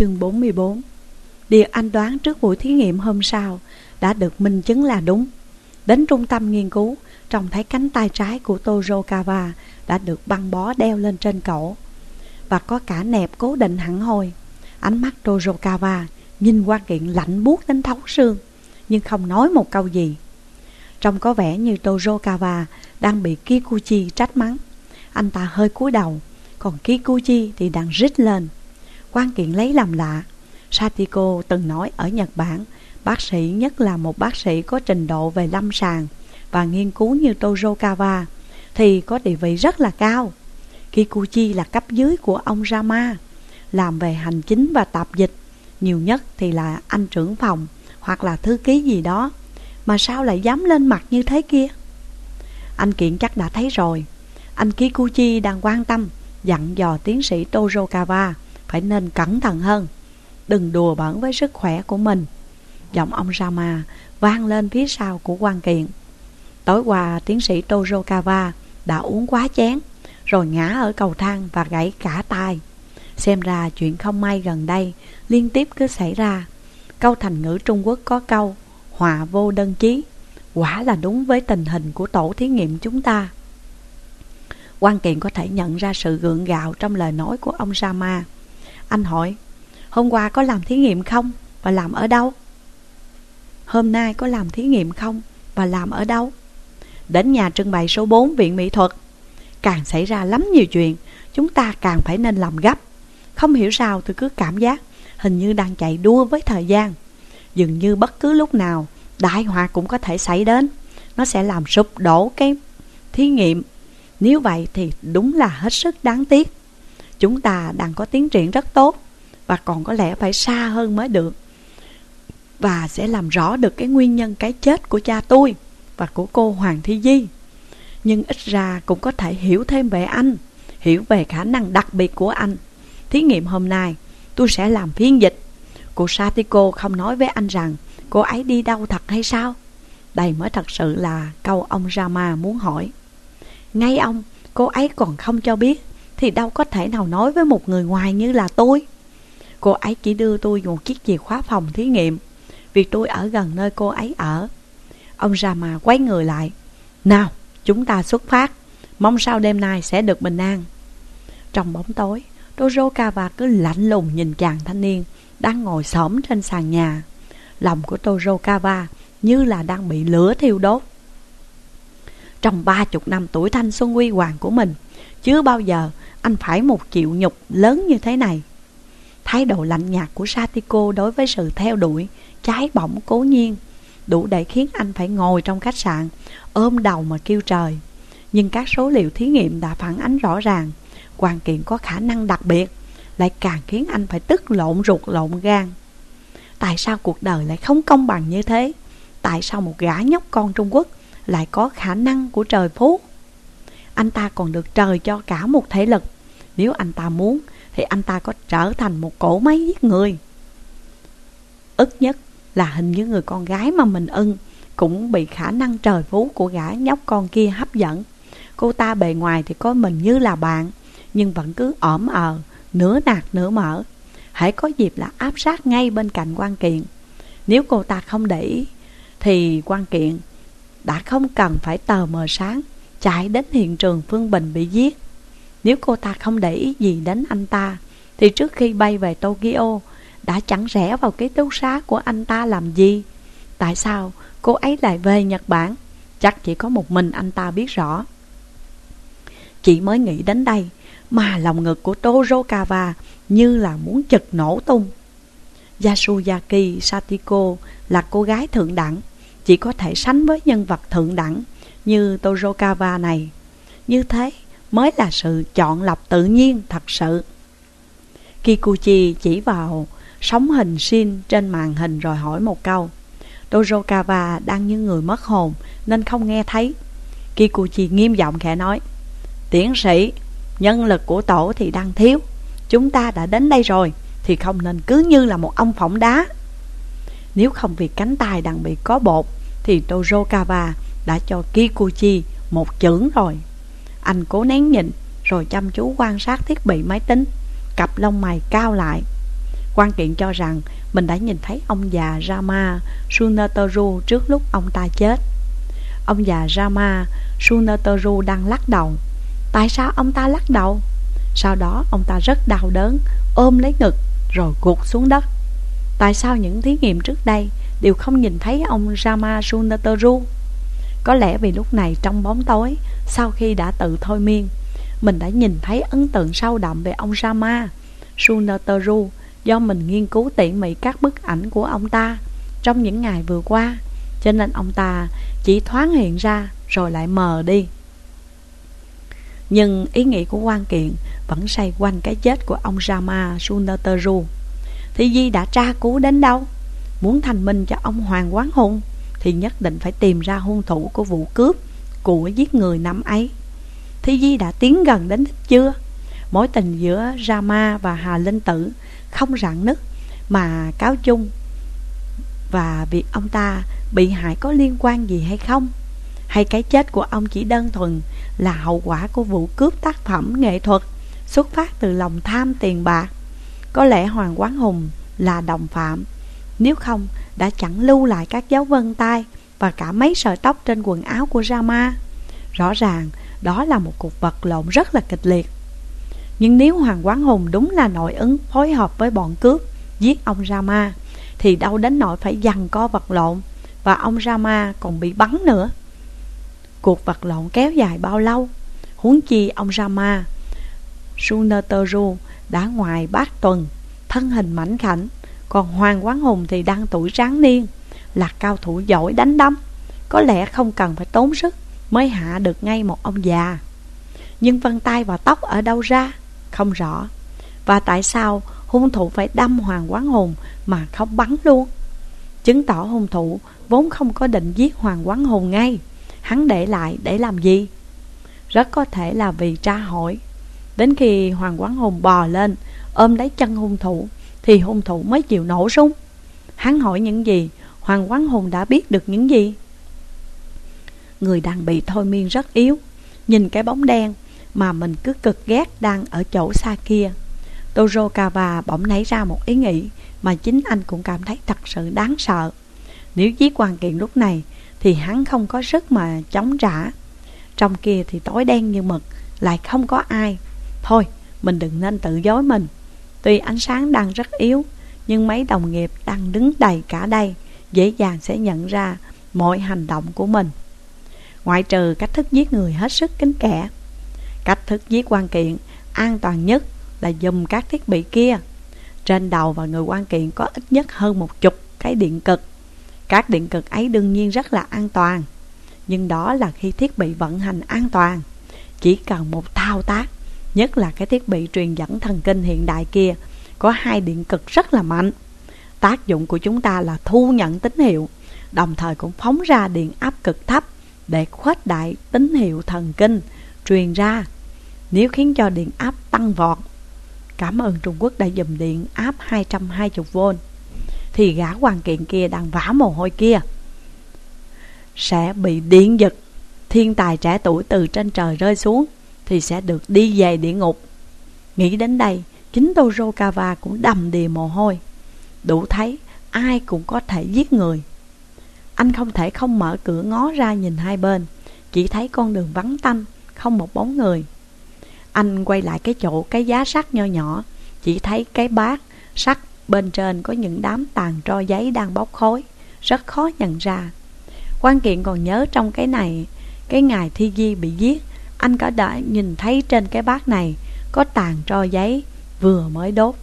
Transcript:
Chương 44 Điều anh đoán trước buổi thí nghiệm hôm sau đã được minh chứng là đúng. Đến trung tâm nghiên cứu, trông thấy cánh tay trái của Tojokawa đã được băng bó đeo lên trên cổ và có cả nẹp cố định hẳn hoi. Ánh mắt Tojokawa nhìn quan kiện lạnh buốt đến thấu xương, nhưng không nói một câu gì. Trông có vẻ như Tojokawa đang bị Kikuchi trách mắng. Anh ta hơi cúi đầu, còn Kikuchi thì đang rít lên. Quan kiện lấy làm lạ. Satiko từng nói ở Nhật Bản, Bác sĩ nhất là một bác sĩ có trình độ về lâm sàng Và nghiên cứu như Tojokawa Thì có địa vị rất là cao. Kikuchi là cấp dưới của ông Rama, Làm về hành chính và tạp dịch, Nhiều nhất thì là anh trưởng phòng Hoặc là thư ký gì đó. Mà sao lại dám lên mặt như thế kia? Anh Kiện chắc đã thấy rồi. Anh Kikuchi đang quan tâm, Dặn dò tiến sĩ Tojokawa phải nên cẩn thận hơn. Đừng đùa bẩn với sức khỏe của mình. Giọng ông Rama vang lên phía sau của quan kiện. Tối qua, tiến sĩ Tojokawa đã uống quá chén, Rồi ngã ở cầu thang và gãy cả tay. Xem ra chuyện không may gần đây liên tiếp cứ xảy ra. Câu thành ngữ Trung Quốc có câu Họa vô đơn chí Quả là đúng với tình hình của tổ thí nghiệm chúng ta. Quan kiện có thể nhận ra sự gượng gạo trong lời nói của ông Sama anh hỏi, Hôm qua có làm thí nghiệm không Và làm ở đâu? Hôm nay có làm thí nghiệm không Và làm ở đâu? Đến nhà trưng bày số 4 Viện Mỹ thuật. Càng xảy ra lắm nhiều chuyện, Chúng ta càng phải nên làm gấp. Không hiểu sao tôi cứ cảm giác Hình như đang chạy đua với thời gian. Dường như bất cứ lúc nào, Đại họa cũng có thể xảy đến. Nó sẽ làm sụp đổ cái thí nghiệm. Nếu vậy thì đúng là hết sức đáng tiếc. Chúng ta đang có tiến triển rất tốt Và còn có lẽ phải xa hơn mới được. Và sẽ làm rõ được cái nguyên nhân cái chết của cha tôi Và của cô Hoàng Thi Di. Nhưng ít ra cũng có thể hiểu thêm về anh Hiểu về khả năng đặc biệt của anh. Thí nghiệm hôm nay tôi sẽ làm phiên dịch. Cô Satiko không nói với anh rằng Cô ấy đi đâu thật hay sao? Đây mới thật sự là câu ông Rama muốn hỏi. Ngay ông, cô ấy còn không cho biết thì đâu có thể nào nói với một người ngoài như là tôi. Cô ấy chỉ đưa tôi một chiếc chìa khóa phòng thí nghiệm, Vì tôi ở gần nơi cô ấy ở. Ông Rama quay người lại. Nào, chúng ta xuất phát. Mong sao đêm nay sẽ được bình an. Trong bóng tối, Tojokawa cứ lạnh lùng nhìn chàng thanh niên Đang ngồi xổm trên sàn nhà. Lòng của Tojokawa như là đang bị lửa thiêu đốt. Trong ba chục năm tuổi thanh xuân huy hoàng của mình chưa bao giờ anh phải một chịu nhục lớn như thế này. Thái độ lạnh nhạt của Satiko đối với sự theo đuổi, Trái bỏng cố nhiên, Đủ để khiến anh phải ngồi trong khách sạn, Ôm đầu mà kêu trời. Nhưng các số liệu thí nghiệm đã phản ánh rõ ràng Hoàn kiện có khả năng đặc biệt, Lại càng khiến anh phải tức lộn ruột lộn gan. Tại sao cuộc đời lại không công bằng như thế? Tại sao một gã nhóc con Trung Quốc Lại có khả năng của trời phú? Anh ta còn được trời cho cả một thể lực. Nếu anh ta muốn, Thì anh ta có trở thành một cổ máy giết người. Ức nhất là hình như người con gái mà mình ưng Cũng bị khả năng trời phú của gã nhóc con kia hấp dẫn. Cô ta bề ngoài thì có mình như là bạn, Nhưng vẫn cứ ổm ờ Nửa nạt nửa mở Hãy có dịp là áp sát ngay bên cạnh quan kiện. Nếu cô ta không để ý, Thì quan kiện đã không cần phải tờ mờ sáng chạy đến hiện trường Phương Bình bị giết. Nếu cô ta không để ý gì đến anh ta, thì trước khi bay về Tokyo, đã chẳng rẽ vào ký túc xá của anh ta làm gì? Tại sao cô ấy lại về Nhật Bản? Chắc chỉ có một mình anh ta biết rõ. Chị mới nghĩ đến đây, mà lòng ngực của Torokawa như là muốn chật nổ tung. Yasuyaki Satiko là cô gái thượng đẳng, chỉ có thể sánh với nhân vật thượng đẳng như Tojokawa này. Như thế mới là sự chọn lọc tự nhiên thật sự. Kikuchi chỉ vào sóng hình xin trên màn hình rồi hỏi một câu. Tojokawa đang như người mất hồn nên không nghe thấy. Kikuchi nghiêm giọng khẽ nói Tiến sĩ, nhân lực của tổ thì đang thiếu Chúng ta đã đến đây rồi Thì không nên cứ như là một ông phỏng đá Nếu không vì cánh tay đang bị có bột Thì Tojokawa đã cho Kikuchi một chưởng rồi. Anh cố nén nhịn rồi chăm chú quan sát thiết bị máy tính, cặp lông mày cao lại. Quan kiện cho rằng mình đã nhìn thấy ông già Rama Sunatoru trước lúc ông ta chết. Ông già Rama Sunatoru đang lắc đầu. Tại sao ông ta lắc đầu? Sau đó ông ta rất đau đớn, ôm lấy ngực rồi gục xuống đất. Tại sao những thí nghiệm trước đây đều không nhìn thấy ông Rama Sunatoru? Có lẽ vì lúc này trong bóng tối, sau khi đã tự thôi miên, mình đã nhìn thấy ấn tượng sâu đậm về ông Rama Sunateru do mình nghiên cứu tỉ mỉ các bức ảnh của ông ta trong những ngày vừa qua, cho nên ông ta chỉ thoáng hiện ra rồi lại mờ đi. Nhưng ý nghĩ của quan kiện vẫn xoay quanh cái chết của ông Rama Sunateru Thì Di đã tra cứu đến đâu? Muốn thành minh cho ông Hoàng Quán Hùng thì nhất định phải tìm ra hung thủ của vụ cướp của giết người năm ấy. Thi Di đã tiến gần đến đích chưa? Mối tình giữa Rama và Hà Linh Tử không rạn nứt mà cáo chung và việc ông ta bị hại có liên quan gì hay không? Hay cái chết của ông chỉ đơn thuần là hậu quả của vụ cướp tác phẩm nghệ thuật xuất phát từ lòng tham tiền bạc? Có lẽ Hoàng Quán Hùng là đồng phạm, nếu không đã chẳng lưu lại các dấu vân tay và cả mấy sợi tóc trên quần áo của Rama. Rõ ràng đó là một cuộc vật lộn rất là kịch liệt. Nhưng nếu Hoàng Quán Hùng đúng là nội ứng phối hợp với bọn cướp giết ông Rama, thì đâu đến nỗi phải dằn co vật lộn và ông Rama còn bị bắn nữa. Cuộc vật lộn kéo dài bao lâu? Huống chi ông Rama Sunateru đã ngoài bát tuần, thân hình mảnh khảnh, còn Hoàng Quán Hùng thì đang tuổi tráng niên, là cao thủ giỏi đánh đấm, có lẽ không cần phải tốn sức mới hạ được ngay một ông già. Nhưng vân tay và tóc ở đâu ra? Không rõ. Và tại sao hung thủ phải đâm Hoàng Quán Hùng mà không bắn luôn? Chứng tỏ hung thủ vốn không có định giết Hoàng Quán Hùng ngay. Hắn để lại để làm gì? Rất có thể là vì tra hỏi. Đến khi Hoàng Quán Hùng bò lên, ôm lấy chân hung thủ, thì hung thủ mới chịu nổ súng. Hắn hỏi những gì, Hoàng Quán Hùng đã biết được những gì? Người đang bị thôi miên rất yếu, nhìn cái bóng đen mà mình cứ cực ghét đang ở chỗ xa kia. Torokawa bỗng nảy ra một ý nghĩ mà chính anh cũng cảm thấy thật sự đáng sợ. Nếu giết quan kiện lúc này thì hắn không có sức mà chống trả. Trong kia thì tối đen như mực, lại không có ai. Thôi, mình đừng nên tự dối mình. Tuy ánh sáng đang rất yếu, nhưng mấy đồng nghiệp đang đứng đầy cả đây, dễ dàng sẽ nhận ra mọi hành động của mình. Ngoại trừ cách thức giết người hết sức kính kẻ. Cách thức giết quan kiện an toàn nhất là dùng các thiết bị kia. Trên đầu và người quan kiện có ít nhất hơn một chục cái điện cực. Các điện cực ấy đương nhiên rất là an toàn. Nhưng đó là khi thiết bị vận hành an toàn. Chỉ cần một thao tác Nhất là cái thiết bị truyền dẫn thần kinh hiện đại kia, Có hai điện cực rất là mạnh. Tác dụng của chúng ta là thu nhận tín hiệu, Đồng thời cũng phóng ra điện áp cực thấp Để khuếch đại tín hiệu thần kinh, Truyền ra, Nếu khiến cho điện áp tăng vọt. Cảm ơn Trung Quốc đã dùm điện áp 220V Thì gã hoàng kiện kia đang vã mồ hôi kia. Sẽ bị điện giật, Thiên tài trẻ tuổi từ trên trời rơi xuống thì sẽ được đi về địa ngục. Nghĩ đến đây, chính Dorokawa cũng đầm đìa mồ hôi. Đủ thấy ai cũng có thể giết người. Anh không thể không mở cửa ngó ra nhìn hai bên, chỉ thấy con đường vắng tanh, không một bóng người. Anh quay lại cái chỗ cái giá sắt nho nhỏ, chỉ thấy cái bát sắt bên trên có những đám tàn tro giấy đang bốc khói, rất khó nhận ra. Quan kiện còn nhớ trong cái này, cái ngày Thi Di bị giết, anh cả đã nhìn thấy trên cái bát này có tàn tro giấy vừa mới đốt.